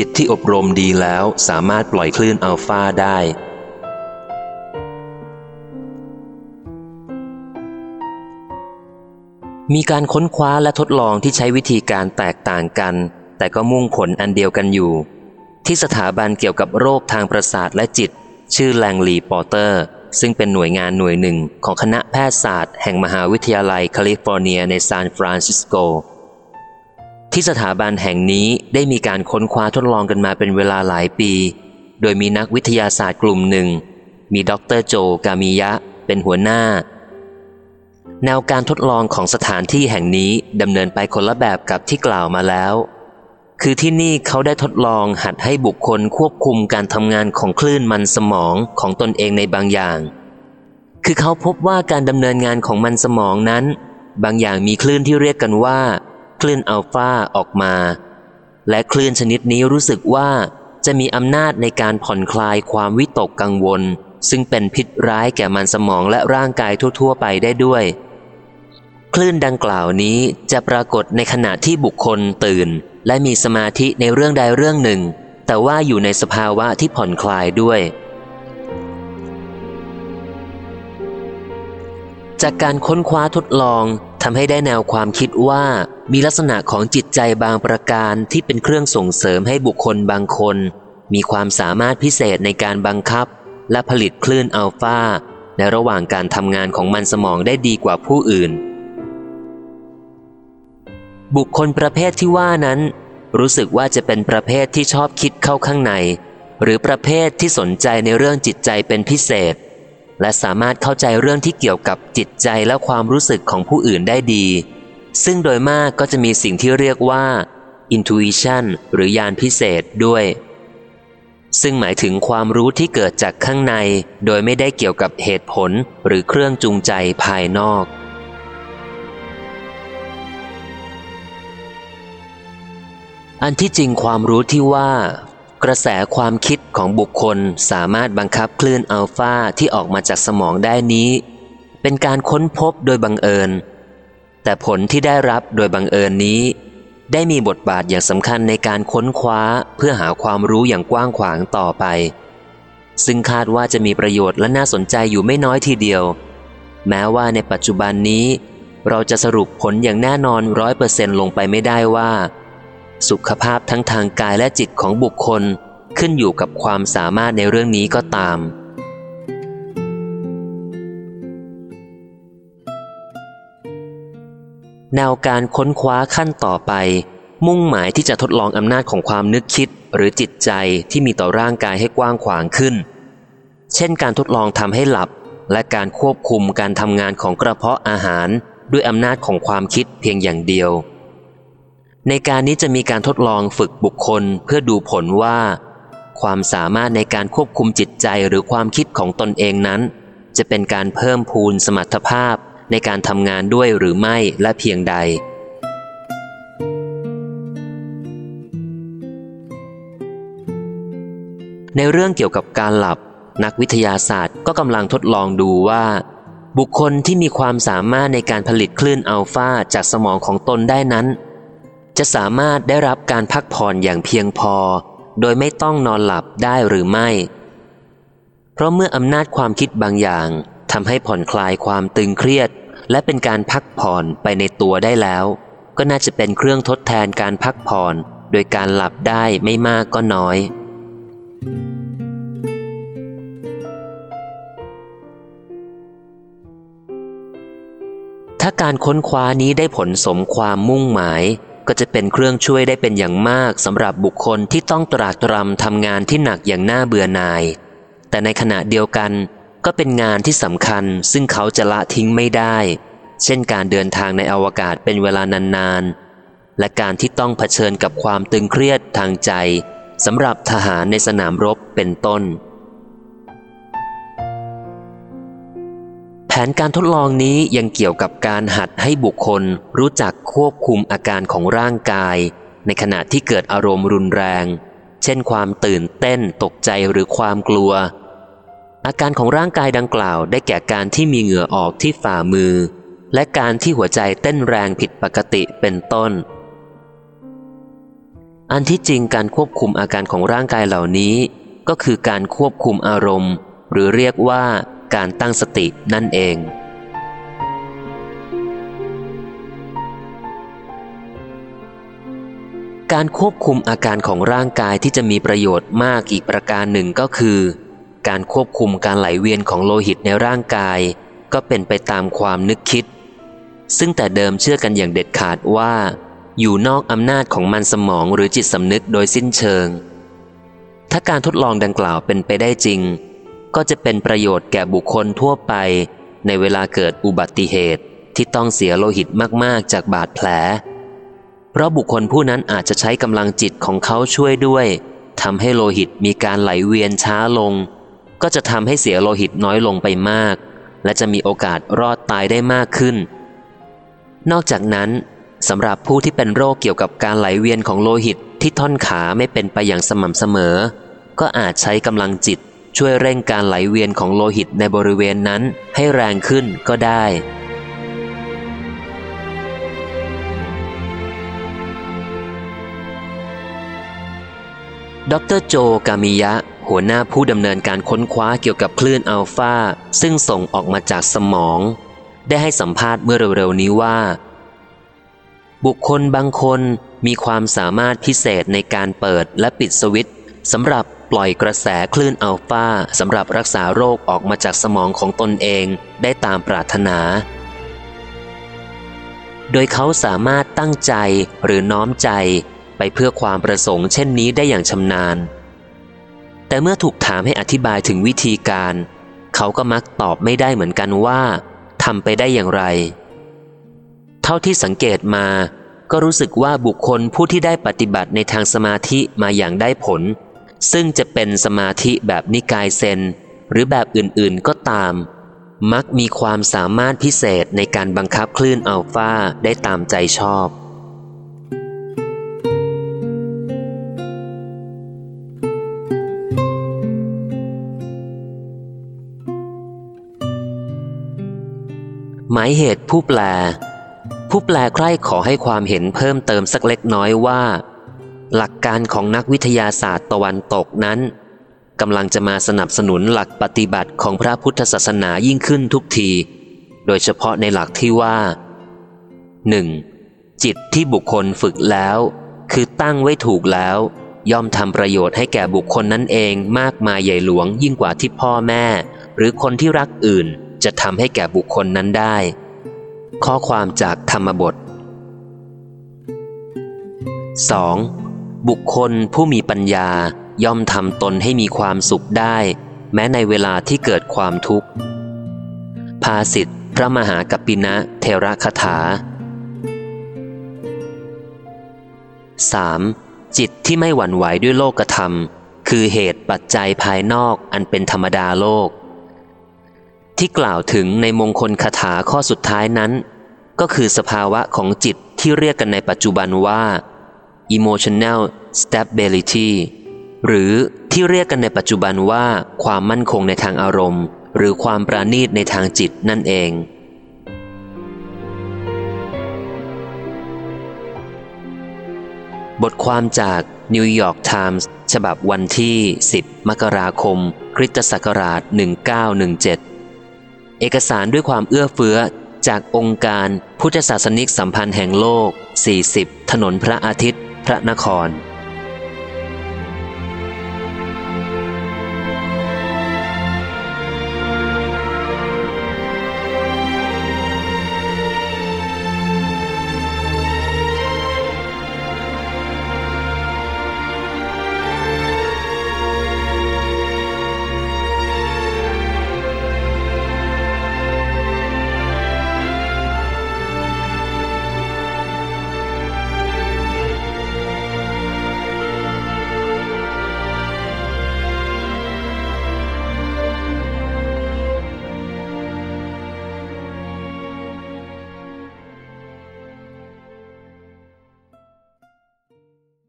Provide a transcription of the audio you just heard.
จิตที่อบรมดีแล้วสามารถปล่อยคลื่นอัลฟาได้ มีการค้นคว้าและทดลองที่ใช้วิธีการแตกต่างกัน แต่ก็มุ่งผลอันเดียวกันอยู่ ที่สถาบันเกี่ยวกับโรคทางประสาทและจิต ชื่อแลงลีปอเตอร์ ซึ่งเป็นหน่วยงานหน่วยหนึ่งของคณะแพทยศาสตร์ แห่งมหาวิทยาลัยแคลิฟอร์เนียในซานฟรานซิสโก ที่สถาบันแห่งนี้ได้มีการค้นคว้าทดลองกันมาเป็นเวลาหลายปี โดยมีนักวิทยาศาสตร์กลุ่มหนึ่ง มีดรโจกามิยะ เป็นหัวหน้า แนวการทดลองของสถานที่แห่งนี้ดำเนินไปคนละแบบกับที่กล่าวมาแล้ว คือที่นี่เขาได้ทดลองหัดให้บุคคลควบคุมการทำงานของคลื่นมันสมองของตนเองในบางอย่าง คือเขาพบว่าการดำเนินงานของมันสมองนั้น บางอย่างมีคลื่นที่เรียกกันว่า คลื่นอัลฟาออกมา และคลื่นชนิดนี้รู้สึกว่าจะมีอำนาจในการผ่อนคลายความวิตกกังวล ซึ่งเป็นพิษร้ายแก่มันสมองและร่างกายทั่ว ๆ ไปได้ด้วย คลื่นดังกล่าวนี้จะปรากฏในขณะที่บุคคลตื่น และมีสมาธิในเรื่องใดเรื่องหนึ่ง แต่ว่าอยู่ในสภาวะที่ผ่อนคลายด้วยจากการค้นคว้าทดลองทำให้ได้แนวความคิดว่า มีลักษณะของจิตใจบางประการที่เป็นเครื่องส่งเสริมให้บุคคลบางคน มีความสามารถพิเศษในการบังคับ และผลิตคลื่นอัลฟาในระหว่างการทำงานของมันสมองได้ดีกว่าผู้อื่น บุคคลประเภทที่ว่านั้น รู้สึกว่าจะเป็นประเภทที่ชอบคิดเข้าข้างใน หรือประเภทที่สนใจในเรื่องจิตใจเป็นพิเศษ และสามารถเข้าใจเรื่องที่เกี่ยวกับจิตใจและความรู้สึกของผู้อื่นได้ดี ซึ่งโดยมากก็จะมีสิ่งที่เรียกว่า intuition หรือยานพิเศษด้วย ซึ่งหมายถึงความรู้ที่เกิดจากข้างใน โดยไม่ได้เกี่ยวกับเหตุผลหรือเครื่องจูงใจภายนอก อันที่จริงความรู้ที่ว่ากระแสความคิดของบุคคลสามารถบังคับคลื่นอัลฟาที่ออกมาจากสมองได้นี้ เป็นการค้นพบโดยบังเอิญ แต่ผลที่ได้รับโดยบังเอิญนี้ ได้มีบทบาทอย่างสำคัญในการค้นคว้าเพื่อหาความรู้อย่างกว้างขวางต่อไป ซึ่งคาดว่าจะมีประโยชน์และน่าสนใจอยู่ไม่น้อยทีเดียว แม้ว่าในปัจจุบันนี้ เราจะสรุปผลอย่างแน่นอนร้อยเปอร์เซนลงไปไม่ได้ว่า สุขภาพทั้งทางกายและจิตของบุคคลขึ้นอยู่กับความสามารถในเรื่องนี้ก็ตาม แนวการค้นคว้าขั้นต่อไป มุ่งหมายที่จะทดลองอำนาจของความนึกคิดหรือจิตใจที่มีต่อร่างกายให้กว้างขวางขึ้น เช่นการทดลองทำให้หลับ และการควบคุมการทำงานของกระเพาะอาหาร ด้วยอำนาจของความคิดเพียงอย่างเดียว ในการนี้จะมีการทดลองฝึกบุคคลเพื่อดูผลว่า ความสามารถในการควบคุมจิตใจหรือความคิดของตนเองนั้น จะเป็นการเพิ่มพูนสมรรถภาพ ในการทำงานด้วยหรือไม่และเพียงใด ในเรื่องเกี่ยวกับการหลับ นักวิทยาศาสตร์ก็กำลังทดลองดูว่า บุคคลที่มีความสามารถในการผลิตคลื่นอัลฟาจากสมองของตนได้นั้น จะสามารถได้รับการพักผ่อนอย่างเพียงพอ โดยไม่ต้องนอนหลับได้หรือไม่ เพราะเมื่ออำนาจความคิดบางอย่าง ทำให้ผ่อนคลายความตึงเครียด และเป็นการพักผ่อนไปในตัวได้แล้ว ก็น่าจะเป็นเครื่องทดแทนการพักผ่อน โดยการหลับได้ไม่มากก็น้อย ถ้าการค้นคว้านี้ได้ผลสมความมุ่งหมาย ก็จะเป็นเครื่องช่วยได้เป็นอย่างมากสำหรับบุคคลที่ต้องตรากตรำทำงานที่หนักอย่างน่าเบื่อหน่าย แต่ในขณะเดียวกัน ก็เป็นงานที่สำคัญซึ่งเขาจะละทิ้งไม่ได้ เช่นการเดินทางในอวกาศเป็นเวลานานๆ และการที่ต้องเผชิญกับความตึงเครียดทางใจสำหรับทหารในสนามรบเป็นต้น แผนการทดลองนี้ยังเกี่ยวกับการหัดให้บุคคลรู้จักควบคุมอาการของร่างกาย ในขณะที่เกิดอารมณ์รุนแรง เช่นความตื่นเต้นตกใจหรือความกลัว อาการของร่างกายดังกล่าวได้แก่การที่มีเหงื่อออกที่ฝ่ามือ และการที่หัวใจเต้นแรงผิดปกติเป็นต้น อันที่จริงการควบคุมอาการของร่างกายเหล่านี้ ก็คือการควบคุมอารมณ์ หรือเรียกว่าการตั้งสตินั่นเองการควบคุมอาการของร่างกายที่จะมีประโยชน์มากอีกประการหนึ่งก็คือ การควบคุมการไหลเวียนของโลหิตในร่างกาย ก็เป็นไปตามความนึกคิด ซึ่งแต่เดิมเชื่อกันอย่างเด็ดขาดว่า อยู่นอกอำนาจของมันสมองหรือจิตสำนึกโดยสิ้นเชิง ถ้าการทดลองดังกล่าวเป็นไปได้จริง ก็จะเป็นประโยชน์แก่บุคคลทั่วไป ในเวลาเกิดอุบัติเหตุที่ต้องเสียโลหิตมากๆ จากบาดแผล เพราะบุคคลผู้นั้นอาจจะใช้กำลังจิตของเขาช่วยด้วยทำให้โลหิตมีการไหลเวียนช้าลง ก็จะทำให้เสียโลหิตน้อยลงไปมาก และจะมีโอกาสรอดตายได้มากขึ้น นอกจากนั้นสำหรับผู้ที่เป็นโรคเกี่ยวกับการไหลเวียนของโลหิตที่ท่อนขาไม่เป็นไปอย่างสม่ำเสมอ ก็อาจใช้กำลังจิตช่วยเร่งการไหลเวียนของโลหิตในบริเวณนั้นให้แรงขึ้นก็ได้ ดรโจกามิยะ หัวหน้าผู้ดำเนินการค้นคว้าเกี่ยวกับคลื่นอัลฟาซึ่งส่งออกมาจากสมอง ได้ให้สัมภาษณ์เมื่อเร็วๆนี้ว่า บุคคลบางคนมีความสามารถพิเศษในการเปิดและปิดสวิตช์สำหรับปล่อยกระแสคลื่นอัลฟาสำหรับรักษาโรคออกมาจากสมองของตนเองได้ตามปรารถนา โดยเขาสามารถตั้งใจหรือน้อมใจ ไปเพื่อความประสงค์เช่นนี้ได้อย่างชำนาญ แต่เมื่อถูกถามให้อธิบายถึงวิธีการ เขาก็มักตอบไม่ได้เหมือนกันว่าทำไปได้อย่างไร เท่าที่สังเกตมา ก็รู้สึกว่าบุคคลผู้ที่ได้ปฏิบัติในทางสมาธิมาอย่างได้ผล ซึ่งจะเป็นสมาธิแบบนิกายเซนหรือแบบอื่นๆก็ตาม มักมีความสามารถพิเศษในการบังคับคลื่นอัลฟาได้ตามใจชอบ มายเหตุผู้แปล ผู้แปลใคร่ขอให้ความเห็นเพิ่มเติมสักเล็กน้อยว่า หลักการของนักวิทยาศาสตร์ตะวันตกนั้นกำลังจะมาสนับสนุนหลักปฏิบัติของพระพุทธศาสนายิ่งขึ้นทุกที โดยเฉพาะในหลักที่ว่า 1. จิตที่บุคคลฝึกแล้ว คือตั้งไว้ถูกแล้ว ย่อมทำประโยชน์ให้แก่บุคคลนั้นเองมากมายใหญ่หลวงยิ่งกว่าที่พ่อแม่ หรือคนที่รักอื่น จะทำให้แก่บุคคลนั้นได้ ข้อความจากธรรมบท 2. บุคคลผู้มีปัญญาย่อมทำตนให้มีความสุขได้ แม้ในเวลาที่เกิดความทุกข์ ภาสิทธิพระมหากัปปินะเทระคถา 3. จิตที่ไม่หวั่นไหวด้วยโลกธรรม คือเหตุปัจจัยภายนอกอันเป็นธรรมดาโลก ที่กล่าวถึงในมงคลคาถาข้อสุดท้ายนั้น ก็คือสภาวะของจิตที่เรียกกันในปัจจุบันว่า emotional stability หรือที่เรียกกันในปัจจุบันว่าความมั่นคงในทางอารมณ์ หรือความประณีตในทางจิตนั่นเอง บทความจาก New York Times ฉบับวันที่ 10 มกราคมคริสตศักราช 1917 เอกสารด้วยความเอื้อเฟื้อจากองค์การพุทธศาสนิกสัมพันธ์แห่งโลก 40 ถนนพระอาทิตย์ พระนคร